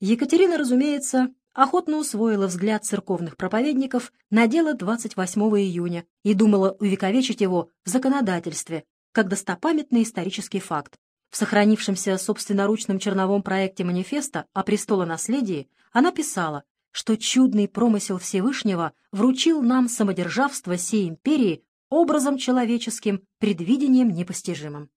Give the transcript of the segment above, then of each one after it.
Екатерина, разумеется, охотно усвоила взгляд церковных проповедников на дело 28 июня и думала увековечить его в законодательстве, как достопамятный исторический факт. В сохранившемся собственноручном черновом проекте манифеста о престолонаследии она писала, что чудный промысел Всевышнего вручил нам самодержавство всей империи образом человеческим, предвидением непостижимым.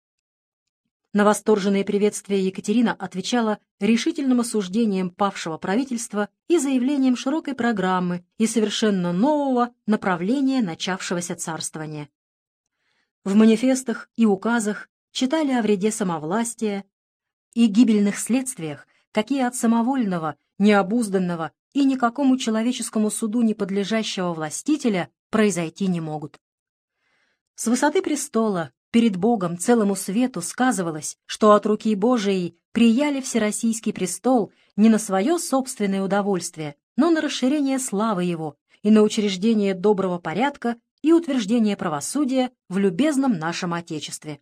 На восторженные приветствия Екатерина отвечала решительным осуждением павшего правительства и заявлением широкой программы и совершенно нового направления начавшегося царствования. В манифестах и указах читали о вреде самовластия и гибельных следствиях, какие от самовольного, необузданного и никакому человеческому суду не подлежащего властителя произойти не могут. С высоты престола перед Богом целому свету сказывалось, что от руки Божией прияли Всероссийский престол не на свое собственное удовольствие, но на расширение славы его и на учреждение доброго порядка и утверждение правосудия в любезном нашем Отечестве.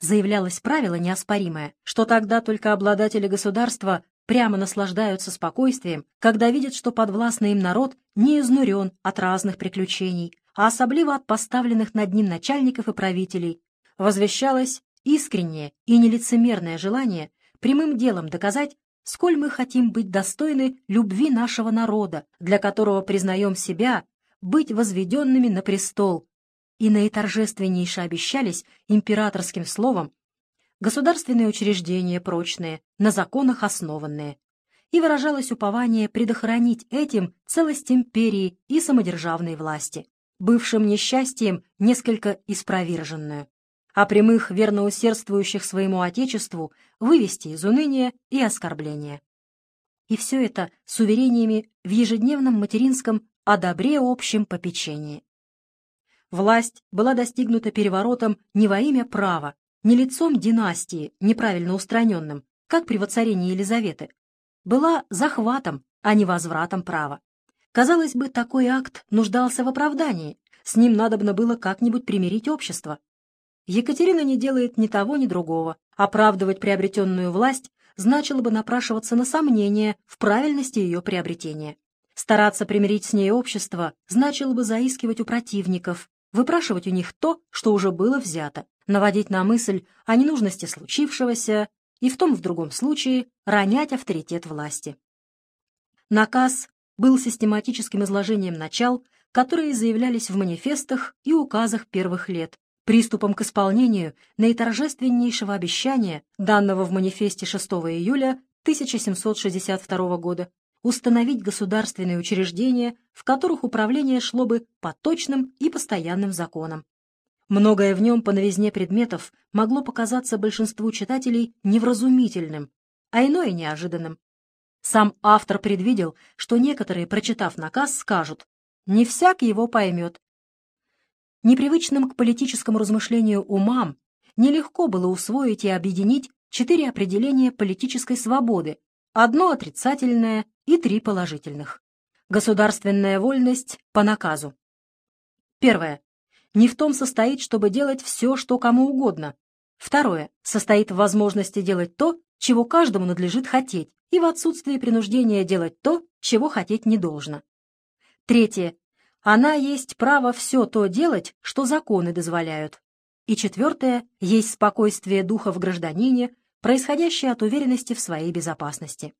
Заявлялось правило неоспоримое, что тогда только обладатели государства прямо наслаждаются спокойствием, когда видят, что подвластный им народ не изнурен от разных приключений, а особливо от поставленных над ним начальников и правителей. Возвещалось искреннее и нелицемерное желание прямым делом доказать, сколь мы хотим быть достойны любви нашего народа, для которого признаем себя быть возведенными на престол, и наиторжественнейше обещались императорским словом государственные учреждения прочные, на законах основанные, и выражалось упование предохранить этим целость империи и самодержавной власти, бывшим несчастьем несколько испроверженную, а прямых верно усердствующих своему Отечеству вывести из уныния и оскорбления. И все это с уверениями в ежедневном материнском о добре общем попечении. Власть была достигнута переворотом не во имя права, не лицом династии, неправильно устраненным, как при воцарении Елизаветы, была захватом, а не возвратом права. Казалось бы, такой акт нуждался в оправдании, с ним надобно было как-нибудь примирить общество. Екатерина не делает ни того, ни другого. Оправдывать приобретенную власть значило бы напрашиваться на сомнение в правильности ее приобретения. Стараться примирить с ней общество значило бы заискивать у противников, выпрашивать у них то, что уже было взято, наводить на мысль о ненужности случившегося и в том в другом случае ронять авторитет власти. Наказ был систематическим изложением начал, которые заявлялись в манифестах и указах первых лет, приступом к исполнению наиторжественнейшего обещания, данного в манифесте 6 июля 1762 года, установить государственные учреждения, в которых управление шло бы по точным и постоянным законам. Многое в нем по новизне предметов могло показаться большинству читателей невразумительным, а иное неожиданным. Сам автор предвидел, что некоторые, прочитав наказ, скажут «не всяк его поймет». Непривычным к политическому размышлению умам нелегко было усвоить и объединить четыре определения политической свободы, одно отрицательное и три положительных. Государственная вольность по наказу. Первое. Не в том состоит, чтобы делать все, что кому угодно. Второе. Состоит в возможности делать то, чего каждому надлежит хотеть, и в отсутствии принуждения делать то, чего хотеть не должно. Третье. Она есть право все то делать, что законы дозволяют. И четвертое. Есть спокойствие духа в гражданине, происходящее от уверенности в своей безопасности.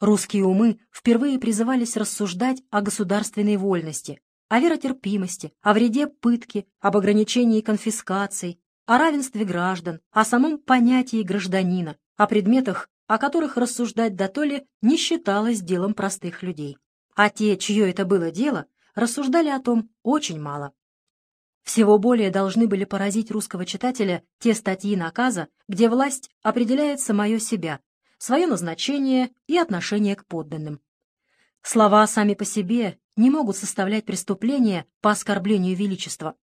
Русские умы впервые призывались рассуждать о государственной вольности, о веротерпимости, о вреде пытки, об ограничении конфискаций, о равенстве граждан, о самом понятии гражданина, о предметах, о которых рассуждать дотоле не считалось делом простых людей. А те, чье это было дело, рассуждали о том очень мало. Всего более должны были поразить русского читателя те статьи наказа, где власть определяет самое себя, свое назначение и отношение к подданным. Слова сами по себе не могут составлять преступление по оскорблению величества.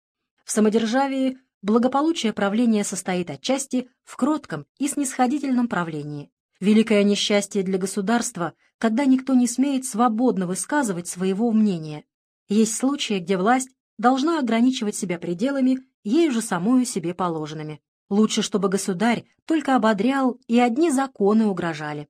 В самодержавии благополучие правления состоит отчасти в кротком и снисходительном правлении. Великое несчастье для государства, когда никто не смеет свободно высказывать своего мнения. Есть случаи, где власть должна ограничивать себя пределами, ею же самую себе положенными. Лучше, чтобы государь только ободрял и одни законы угрожали.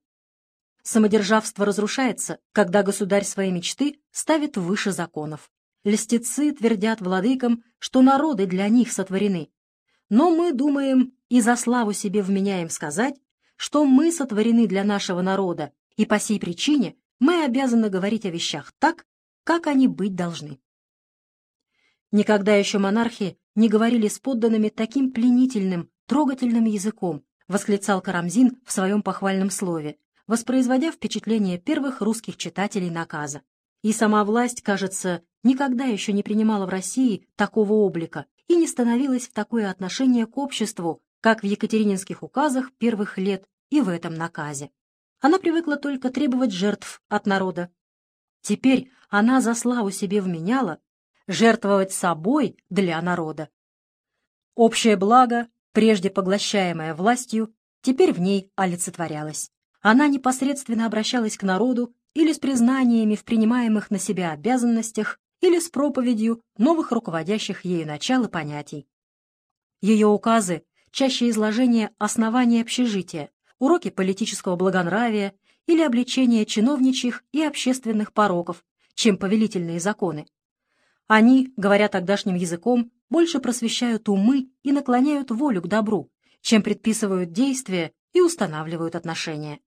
Самодержавство разрушается, когда государь свои мечты ставит выше законов. Льстецы твердят владыкам, что народы для них сотворены. Но мы думаем и за славу себе вменяем сказать, что мы сотворены для нашего народа, и по сей причине мы обязаны говорить о вещах так, как они быть должны. Никогда еще монархи не говорили с подданными таким пленительным, трогательным языком, восклицал Карамзин в своем похвальном слове, воспроизводя впечатление первых русских читателей наказа. И сама власть, кажется, никогда еще не принимала в России такого облика и не становилась в такое отношение к обществу, как в екатерининских указах первых лет и в этом наказе. Она привыкла только требовать жертв от народа. Теперь она за славу себе вменяла жертвовать собой для народа. Общее благо, прежде поглощаемое властью, теперь в ней олицетворялось. Она непосредственно обращалась к народу или с признаниями в принимаемых на себя обязанностях, или с проповедью новых руководящих ею начал и понятий. Ее указы — чаще изложение оснований общежития, уроки политического благонравия или обличение чиновничьих и общественных пороков, чем повелительные законы. Они, говоря тогдашним языком, больше просвещают умы и наклоняют волю к добру, чем предписывают действия и устанавливают отношения.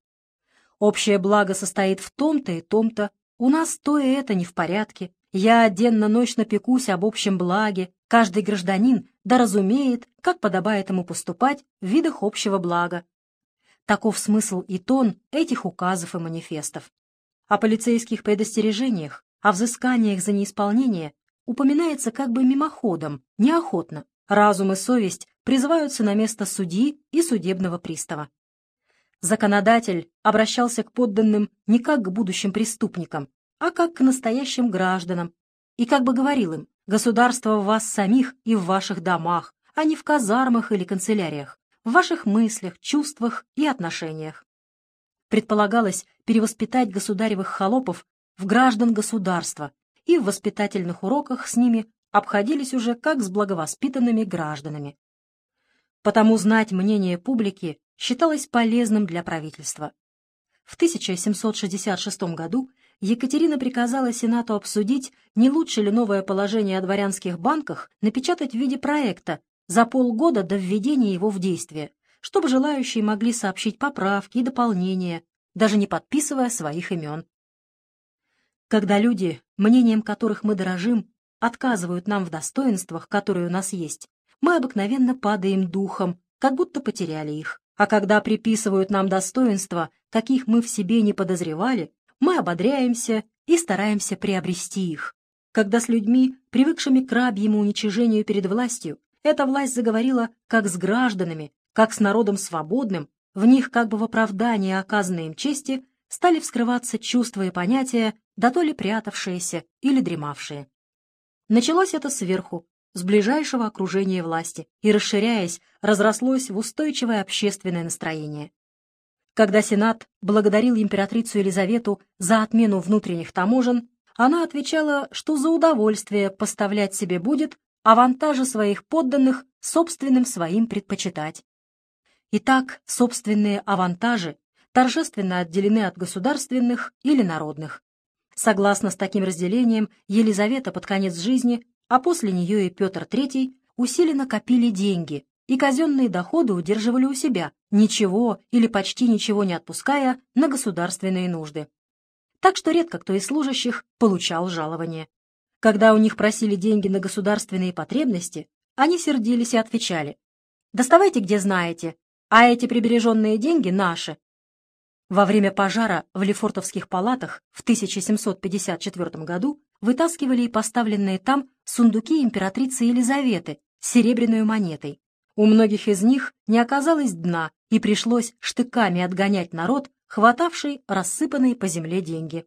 Общее благо состоит в том-то и том-то, у нас то и это не в порядке, я денно-ночно пекусь об общем благе, каждый гражданин да разумеет, как подобает ему поступать в видах общего блага. Таков смысл и тон этих указов и манифестов. О полицейских предостережениях, о взысканиях за неисполнение упоминается как бы мимоходом, неохотно. Разум и совесть призываются на место судьи и судебного пристава. Законодатель обращался к подданным не как к будущим преступникам, а как к настоящим гражданам, и как бы говорил им, государство в вас самих и в ваших домах, а не в казармах или канцеляриях, в ваших мыслях, чувствах и отношениях. Предполагалось перевоспитать государевых холопов в граждан государства, и в воспитательных уроках с ними обходились уже как с благовоспитанными гражданами. Потому знать мнение публики считалось полезным для правительства. В 1766 году Екатерина приказала Сенату обсудить, не лучше ли новое положение о дворянских банках напечатать в виде проекта за полгода до введения его в действие, чтобы желающие могли сообщить поправки и дополнения, даже не подписывая своих имен. Когда люди, мнением которых мы дорожим, отказывают нам в достоинствах, которые у нас есть, мы обыкновенно падаем духом, как будто потеряли их. А когда приписывают нам достоинства, каких мы в себе не подозревали, мы ободряемся и стараемся приобрести их. Когда с людьми, привыкшими к рабьему уничижению перед властью, эта власть заговорила как с гражданами, как с народом свободным, в них как бы в оправдании оказанной им чести стали вскрываться чувства и понятия, да то ли прятавшиеся или дремавшие. Началось это сверху, с ближайшего окружения власти, и, расширяясь, разрослось в устойчивое общественное настроение. Когда Сенат благодарил императрицу Елизавету за отмену внутренних таможен, она отвечала, что за удовольствие поставлять себе будет авантажи своих подданных собственным своим предпочитать. Итак, собственные авантажи торжественно отделены от государственных или народных. Согласно с таким разделением, Елизавета под конец жизни, а после нее и Петр III усиленно копили деньги, и казенные доходы удерживали у себя, ничего или почти ничего не отпуская на государственные нужды. Так что редко кто из служащих получал жалование. Когда у них просили деньги на государственные потребности, они сердились и отвечали «Доставайте, где знаете, а эти прибереженные деньги наши, во время пожара в Лефортовских палатах в 1754 году вытаскивали и поставленные там сундуки императрицы Елизаветы с серебряной монетой. У многих из них не оказалось дна, и пришлось штыками отгонять народ, хватавший рассыпанные по земле деньги.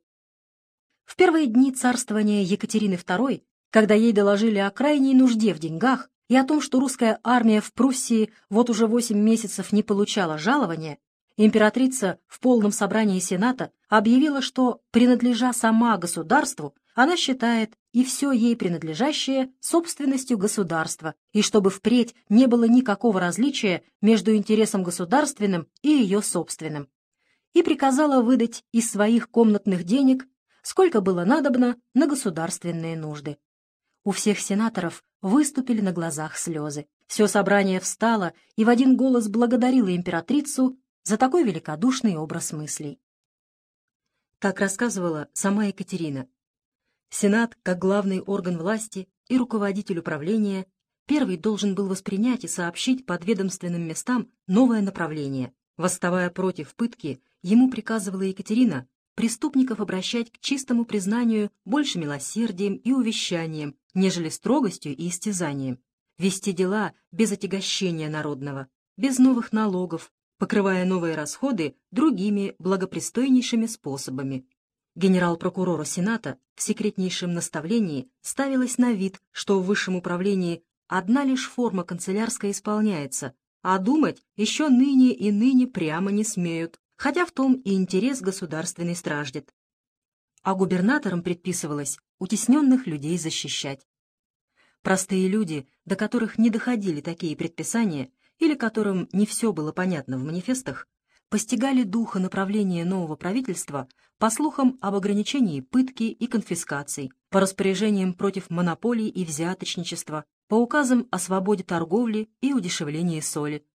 В первые дни царствования Екатерины II, когда ей доложили о крайней нужде в деньгах и о том, что русская армия в Пруссии вот уже восемь месяцев не получала жалования, Императрица в полном собрании Сената объявила, что, принадлежа сама государству, она считает и все ей принадлежащее собственностью государства, и чтобы впредь не было никакого различия между интересом государственным и ее собственным. и приказала выдать из своих комнатных денег, сколько было надобно на государственные нужды. У всех сенаторов выступили на глазах слезы. Все собрание встало и в один голос благодарило императрицу за такой великодушный образ мыслей. Так рассказывала сама Екатерина. Сенат, как главный орган власти и руководитель управления, первый должен был воспринять и сообщить подведомственным местам новое направление. Восставая против пытки, ему приказывала Екатерина преступников обращать к чистому признанию больше милосердием и увещанием, нежели строгостью и истязанием, вести дела без отягощения народного, без новых налогов, покрывая новые расходы другими благопристойнейшими способами. Генерал-прокурора Сената в секретнейшем наставлении ставилось на вид, что в высшем управлении одна лишь форма канцелярская исполняется, а думать еще ныне и ныне прямо не смеют, хотя в том и интерес государственный страждет. А губернаторам предписывалось утесненных людей защищать. Простые люди, до которых не доходили такие предписания, или которым не все было понятно в манифестах, постигали духа направления нового правительства по слухам об ограничении пытки и конфискаций, по распоряжениям против монополий и взяточничества, по указам о свободе торговли и удешевлении соли,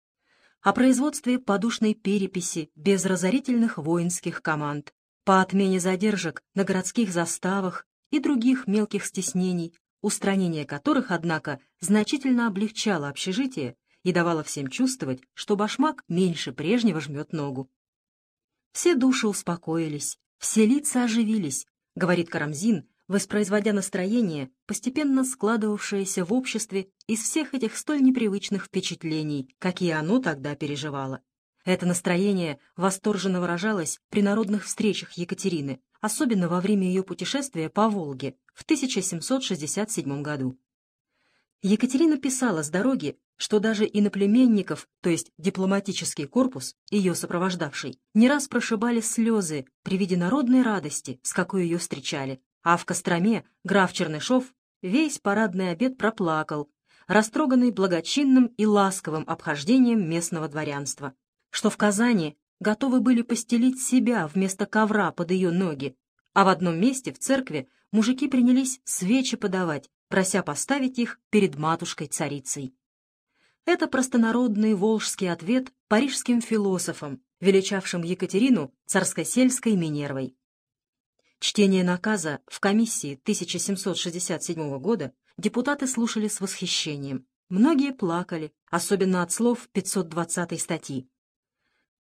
о производстве подушной переписи без разорительных воинских команд, по отмене задержек на городских заставах и других мелких стеснений, устранение которых, однако, значительно облегчало общежитие и давало всем чувствовать, что башмак меньше прежнего жмет ногу. Все души успокоились, все лица оживились, говорит Карамзин, воспроизводя настроение, постепенно складывавшееся в обществе из всех этих столь непривычных впечатлений, какие оно тогда переживало. Это настроение восторженно выражалось при народных встречах Екатерины, особенно во время ее путешествия по Волге в 1767 году. Екатерина писала с дороги, что даже иноплеменников, то есть дипломатический корпус, ее сопровождавший, не раз прошибали слезы при виде народной радости, с какой ее встречали, а в Костроме граф Чернышов весь парадный обед проплакал, растроганный благочинным и ласковым обхождением местного дворянства, что в Казани готовы были постелить себя вместо ковра под ее ноги, а в одном месте в церкви мужики принялись свечи подавать, прося поставить их перед матушкой-царицей. Это простонародный волжский ответ парижским философам, величавшим Екатерину царскосельской Минервой. Чтение наказа в комиссии 1767 года депутаты слушали с восхищением. Многие плакали, особенно от слов 520 статьи.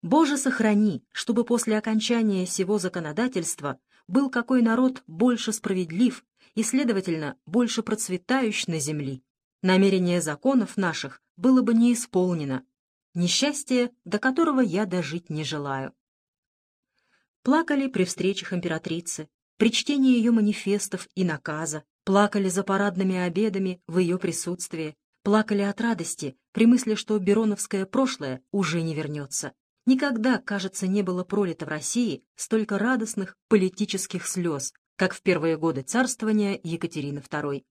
«Боже, сохрани, чтобы после окончания сего законодательства был какой народ больше справедлив и, следовательно, больше процветающий на земли намерение законов наших было бы не исполнено, несчастье, до которого я дожить не желаю. Плакали при встречах императрицы, при чтении ее манифестов и наказа, плакали за парадными обедами в ее присутствии, плакали от радости при мысли, что Бероновское прошлое уже не вернется. Никогда, кажется, не было пролито в России столько радостных политических слез, как в первые годы царствования Екатерины II.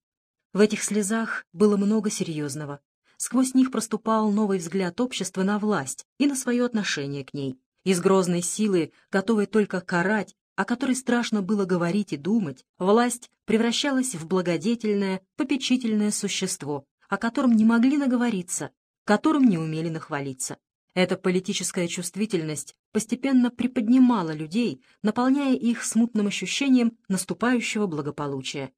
В этих слезах было много серьезного. Сквозь них проступал новый взгляд общества на власть и на свое отношение к ней. Из грозной силы, готовой только карать, о которой страшно было говорить и думать, власть превращалась в благодетельное, попечительное существо, о котором не могли наговориться, которым не умели нахвалиться. Эта политическая чувствительность постепенно приподнимала людей, наполняя их смутным ощущением наступающего благополучия.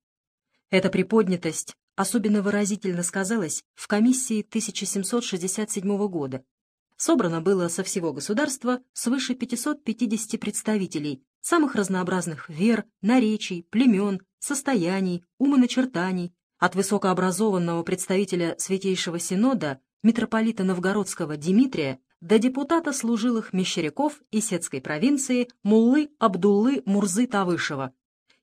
Эта приподнятость особенно выразительно сказалась в комиссии 1767 года. Собрано было со всего государства свыше 550 представителей самых разнообразных вер, наречий, племен, состояний, умоначертаний, от высокообразованного представителя Святейшего Синода, митрополита Новгородского Дмитрия, до депутата служилых мещеряков и сетской провинции Муллы Абдуллы Мурзы Тавышева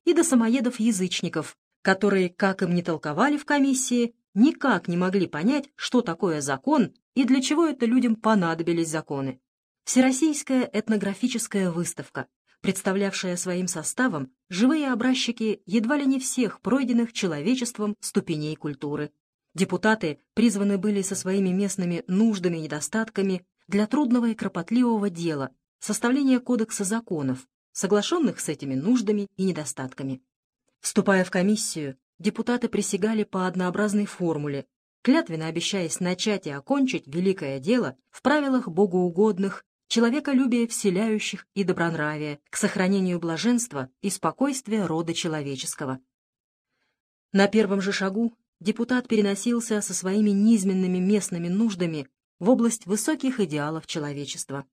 и до самоедов-язычников, которые, как им не толковали в комиссии, никак не могли понять, что такое закон и для чего это людям понадобились законы. Всероссийская этнографическая выставка, представлявшая своим составом живые образчики едва ли не всех пройденных человечеством ступеней культуры. Депутаты призваны были со своими местными нуждами и недостатками для трудного и кропотливого дела составление кодекса законов, соглашенных с этими нуждами и недостатками. Вступая в комиссию, депутаты присягали по однообразной формуле, клятвенно обещаясь начать и окончить великое дело в правилах богоугодных, человеколюбия вселяющих и добронравия, к сохранению блаженства и спокойствия рода человеческого. На первом же шагу депутат переносился со своими низменными местными нуждами в область высоких идеалов человечества.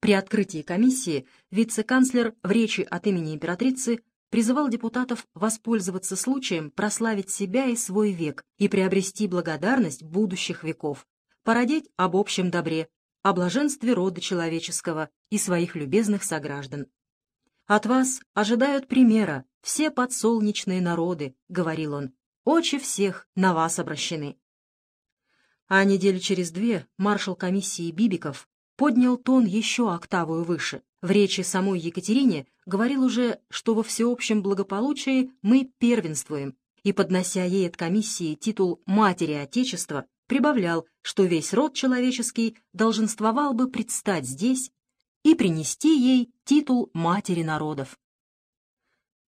При открытии комиссии вице-канцлер в речи от имени императрицы призывал депутатов воспользоваться случаем прославить себя и свой век и приобрести благодарность будущих веков, породить об общем добре, о блаженстве рода человеческого и своих любезных сограждан. «От вас ожидают примера все подсолнечные народы», — говорил он, — «очи всех на вас обращены». А недели через две маршал комиссии Бибиков поднял тон еще октавую выше. В речи самой Екатерине говорил уже, что во всеобщем благополучии мы первенствуем, и, поднося ей от комиссии титул «Матери Отечества», прибавлял, что весь род человеческий долженствовал бы предстать здесь и принести ей титул «Матери народов».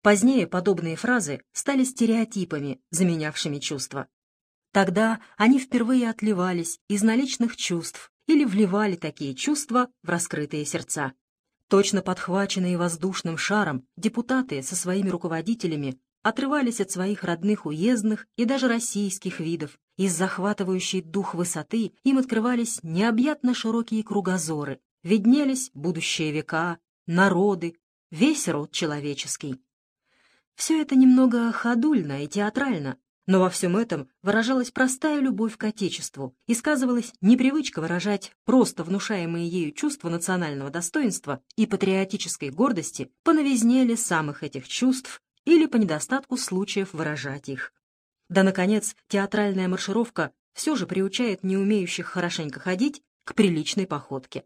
Позднее подобные фразы стали стереотипами, заменявшими чувства. Тогда они впервые отливались из наличных чувств или вливали такие чувства в раскрытые сердца. Точно подхваченные воздушным шаром, депутаты со своими руководителями отрывались от своих родных уездных и даже российских видов. Из захватывающей дух высоты им открывались необъятно широкие кругозоры, виднелись будущие века, народы, весь род человеческий. Все это немного ходульно и театрально, но во всем этом выражалась простая любовь к Отечеству и сказывалась непривычка выражать просто внушаемые ею чувства национального достоинства и патриотической гордости по новизне ли самых этих чувств или по недостатку случаев выражать их. Да, наконец, театральная маршировка все же приучает неумеющих хорошенько ходить к приличной походке.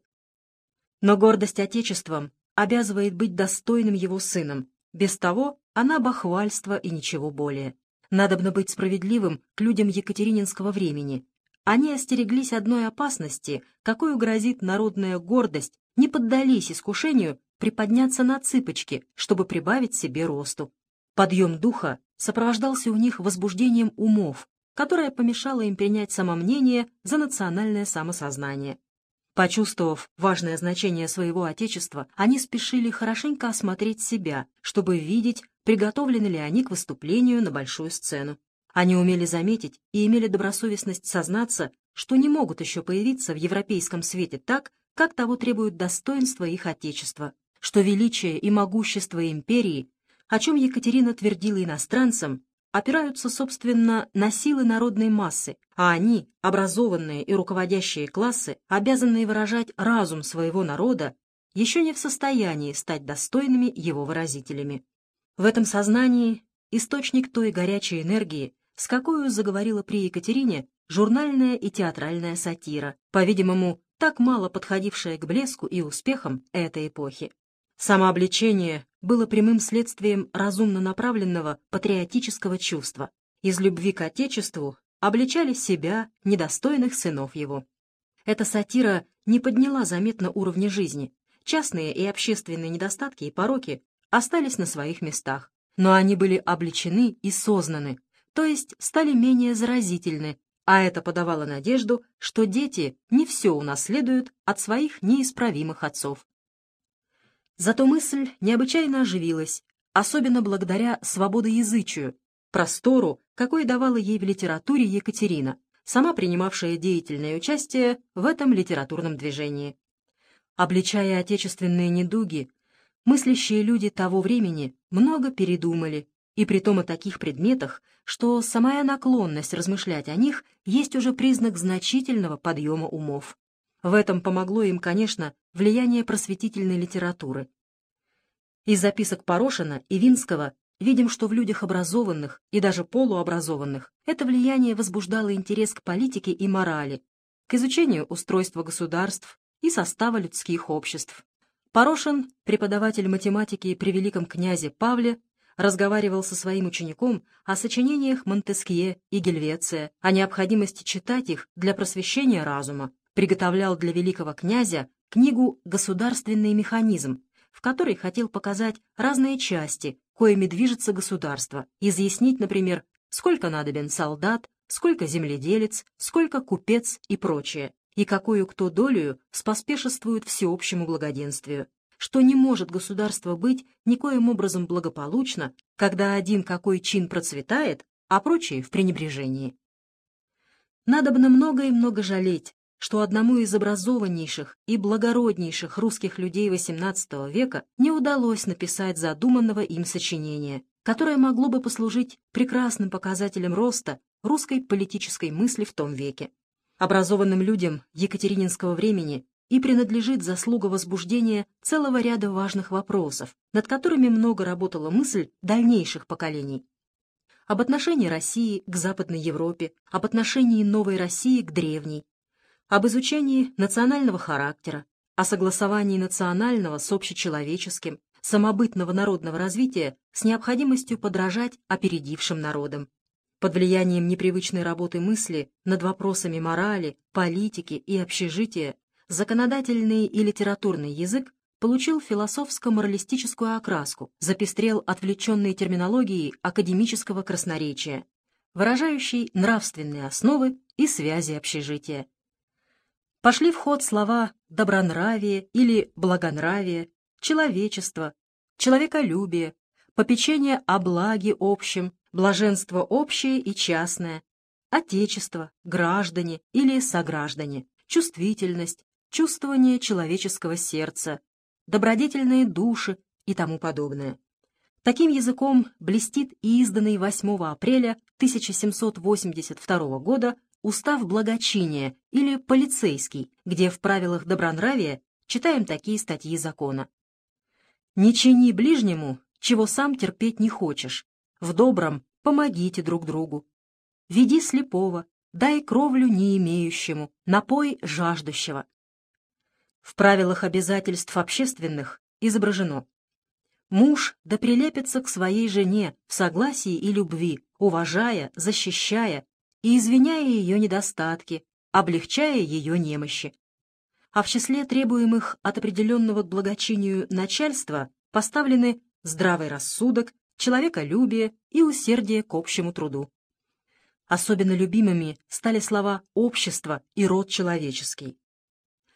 Но гордость Отечеством обязывает быть достойным его сыном, без того она бахвальство и ничего более. Надобно быть справедливым к людям екатерининского времени. Они остереглись одной опасности, какую грозит народная гордость, не поддались искушению приподняться на цыпочки, чтобы прибавить себе росту. Подъем духа сопровождался у них возбуждением умов, которое помешало им принять самомнение за национальное самосознание. Почувствовав важное значение своего Отечества, они спешили хорошенько осмотреть себя, чтобы видеть, приготовлены ли они к выступлению на большую сцену. Они умели заметить и имели добросовестность сознаться, что не могут еще появиться в европейском свете так, как того требует достоинство их Отечества, что величие и могущество империи, о чем Екатерина твердила иностранцам, опираются, собственно, на силы народной массы, а они, образованные и руководящие классы, обязанные выражать разум своего народа, еще не в состоянии стать достойными его выразителями. В этом сознании источник той горячей энергии, с какой заговорила при Екатерине журнальная и театральная сатира, по-видимому, так мало подходившая к блеску и успехам этой эпохи. Самообличение было прямым следствием разумно направленного патриотического чувства. Из любви к Отечеству обличали себя, недостойных сынов его. Эта сатира не подняла заметно уровня жизни. Частные и общественные недостатки и пороки остались на своих местах, но они были обличены и сознаны, то есть стали менее заразительны, а это подавало надежду, что дети не все унаследуют от своих неисправимых отцов. Зато мысль необычайно оживилась, особенно благодаря свободоязычию, простору, какой давала ей в литературе Екатерина, сама принимавшая деятельное участие в этом литературном движении. Обличая отечественные недуги, мыслящие люди того времени много передумали, и притом о таких предметах, что самая наклонность размышлять о них есть уже признак значительного подъема умов. В этом помогло им, конечно, влияние просветительной литературы. Из записок Порошина и Винского видим, что в людях образованных и даже полуобразованных это влияние возбуждало интерес к политике и морали, к изучению устройства государств и состава людских обществ. Порошин, преподаватель математики при великом князе Павле, разговаривал со своим учеником о сочинениях Монтескье и Гельвеция, о необходимости читать их для просвещения разума, приготовлял для великого князя книгу «Государственный механизм», в которой хотел показать разные части, коими движется государство, изъяснить, например, сколько надобен солдат, сколько земледелец, сколько купец и прочее, и какую кто долю споспешествует всеобщему благоденствию, что не может государство быть никоим образом благополучно, когда один какой чин процветает, а прочие в пренебрежении. Надобно много и много жалеть, что одному из образованнейших и благороднейших русских людей XVIII века не удалось написать задуманного им сочинения, которое могло бы послужить прекрасным показателем роста русской политической мысли в том веке. Образованным людям екатерининского времени и принадлежит заслуга возбуждения целого ряда важных вопросов, над которыми много работала мысль дальнейших поколений. Об отношении России к Западной Европе, об отношении новой России к древней, об изучении национального характера, о согласовании национального с общечеловеческим, самобытного народного развития с необходимостью подражать опередившим народам. Под влиянием непривычной работы мысли над вопросами морали, политики и общежития законодательный и литературный язык получил философско-моралистическую окраску, запестрел отвлеченной терминологией академического красноречия, выражающей нравственные основы и связи общежития. Пошли в ход слова «добронравие» или «благонравие», «человечество», «человеколюбие», «попечение о благе общем», «блаженство общее и частное», «отечество», «граждане» или «сограждане», «чувствительность», «чувствование человеческого сердца», «добродетельные души» и тому подобное. Таким языком блестит и изданный 8 апреля 1782 года устав благочиния или полицейский, где в правилах добронравия читаем такие статьи закона. «Не чини ближнему, чего сам терпеть не хочешь. В добром помогите друг другу. Веди слепого, дай кровлю не имеющему, напой жаждущего». В правилах обязательств общественных изображено Муж да прилепится к своей жене в согласии и любви, уважая, защищая, и извиняя ее недостатки, облегчая ее немощи. А в числе требуемых от определенного к благочинию начальства поставлены здравый рассудок, человеколюбие и усердие к общему труду. Особенно любимыми стали слова «общество» и «род человеческий».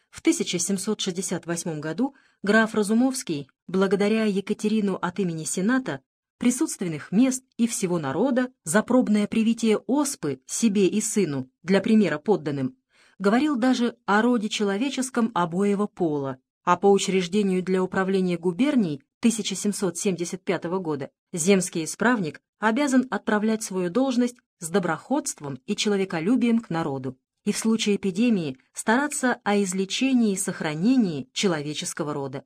В 1768 году граф Разумовский, благодаря Екатерину от имени Сената, присутственных мест и всего народа за пробное привитие оспы себе и сыну для примера подданным, говорил даже о роде человеческом обоего пола, а по учреждению для управления губерний 1775 года земский исправник обязан отправлять свою должность с доброходством и человеколюбием к народу и в случае эпидемии стараться о излечении и сохранении человеческого рода.